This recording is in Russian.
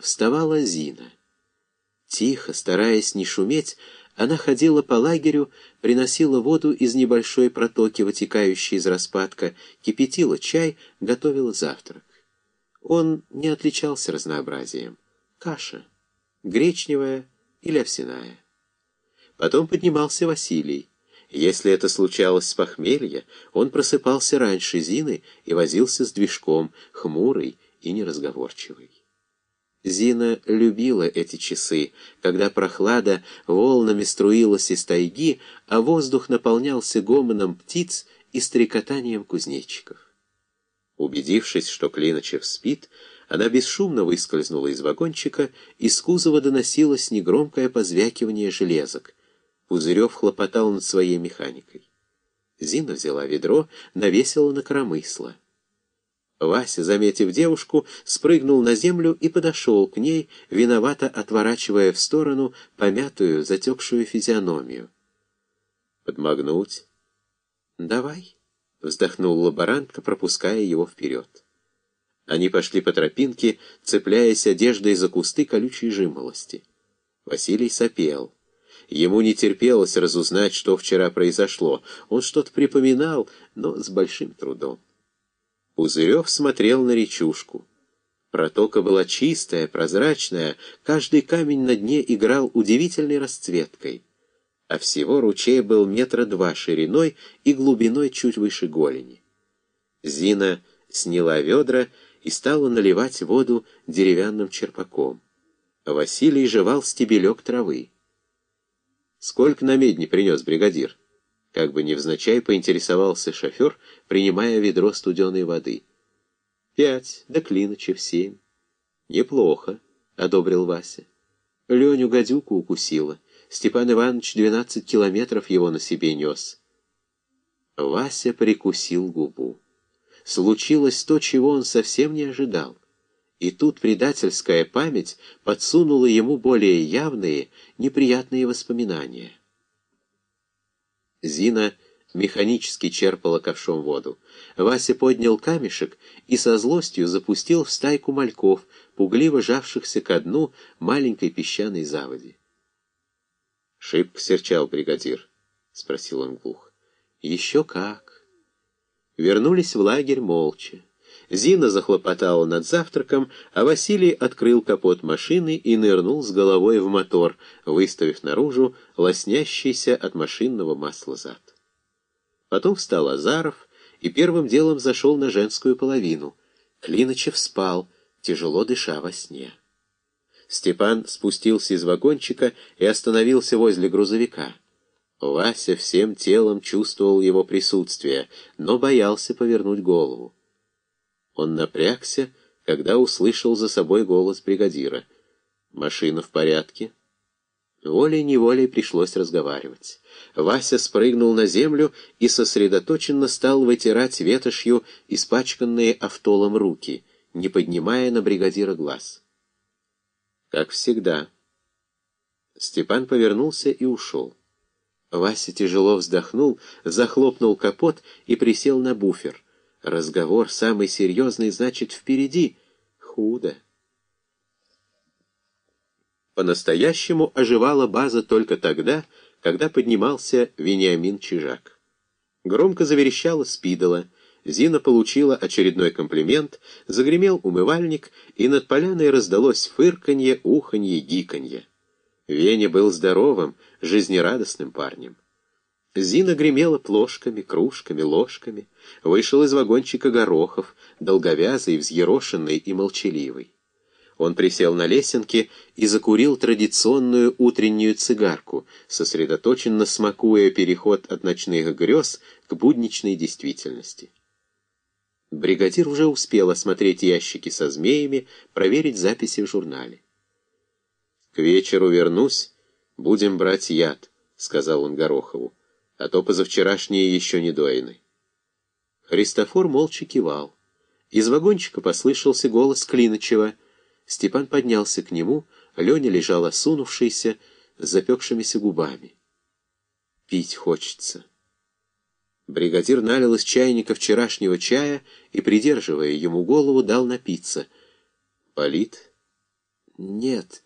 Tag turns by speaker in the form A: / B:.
A: вставала Зина. Тихо, стараясь не шуметь, она ходила по лагерю, приносила воду из небольшой протоки, вытекающей из распадка, кипятила чай, готовила завтрак. Он не отличался разнообразием. Каша, гречневая или овсяная. Потом поднимался Василий. Если это случалось с похмелья, он просыпался раньше Зины и возился с движком, хмурый и неразговорчивый. Зина любила эти часы, когда прохлада волнами струилась из тайги, а воздух наполнялся гомоном птиц и стрекотанием кузнечиков. Убедившись, что Клиночев спит, она бесшумно выскользнула из вагончика, из кузова доносилось негромкое позвякивание железок. Пузырев хлопотал над своей механикой. Зина взяла ведро, навесила на коромысло. Вася, заметив девушку, спрыгнул на землю и подошел к ней, виновато отворачивая в сторону помятую, затекшую физиономию. «Подмогнуть?» «Давай», — вздохнул лаборантка, пропуская его вперед. Они пошли по тропинке, цепляясь одеждой за кусты колючей жимолости. Василий сопел. Ему не терпелось разузнать, что вчера произошло. Он что-то припоминал, но с большим трудом. Пузырев смотрел на речушку. Протока была чистая, прозрачная, каждый камень на дне играл удивительной расцветкой. А всего ручей был метра два шириной и глубиной чуть выше голени. Зина сняла ведра и стала наливать воду деревянным черпаком. Василий жевал стебелек травы. «Сколько на медне принес бригадир?» Как бы невзначай поинтересовался шофер, принимая ведро студеной воды. «Пять, да Клиночев семь». «Неплохо», — одобрил Вася. Леню гадюку укусила. Степан Иванович двенадцать километров его на себе нес. Вася прикусил губу. Случилось то, чего он совсем не ожидал. И тут предательская память подсунула ему более явные, неприятные воспоминания. Зина механически черпала ковшом воду. Вася поднял камешек и со злостью запустил в стайку мальков, пугливо жавшихся ко дну маленькой песчаной заводи. «Шибко серчал бригадир?» — спросил он глух. «Еще как!» Вернулись в лагерь молча. Зина захлопотала над завтраком, а Василий открыл капот машины и нырнул с головой в мотор, выставив наружу лоснящийся от машинного масла зад. Потом встал Азаров и первым делом зашел на женскую половину. Клиночев спал, тяжело дыша во сне. Степан спустился из вагончика и остановился возле грузовика. Вася всем телом чувствовал его присутствие, но боялся повернуть голову. Он напрягся, когда услышал за собой голос бригадира. «Машина в порядке?» Волей-неволей пришлось разговаривать. Вася спрыгнул на землю и сосредоточенно стал вытирать ветошью испачканные автолом руки, не поднимая на бригадира глаз. Как всегда. Степан повернулся и ушел. Вася тяжело вздохнул, захлопнул капот и присел на буфер — Разговор самый серьезный, значит, впереди. Худо. По-настоящему оживала база только тогда, когда поднимался Вениамин Чижак. Громко заверещала спидола, Зина получила очередной комплимент, загремел умывальник, и над поляной раздалось фырканье, уханье, гиканье. Веня был здоровым, жизнерадостным парнем. Зина гремела плошками, кружками, ложками. Вышел из вагончика Горохов, долговязый, взъерошенный и молчаливый. Он присел на лесенке и закурил традиционную утреннюю цигарку, сосредоточенно смакуя переход от ночных грез к будничной действительности. Бригадир уже успел осмотреть ящики со змеями, проверить записи в журнале. «К вечеру вернусь, будем брать яд», — сказал он Горохову а то позавчерашние еще не доины. Христофор молча кивал. Из вагончика послышался голос Клиночева. Степан поднялся к нему, Леня лежал осунувшийся, с запекшимися губами. Пить хочется. Бригадир налил из чайника вчерашнего чая и, придерживая ему голову, дал напиться. Болит? Нет,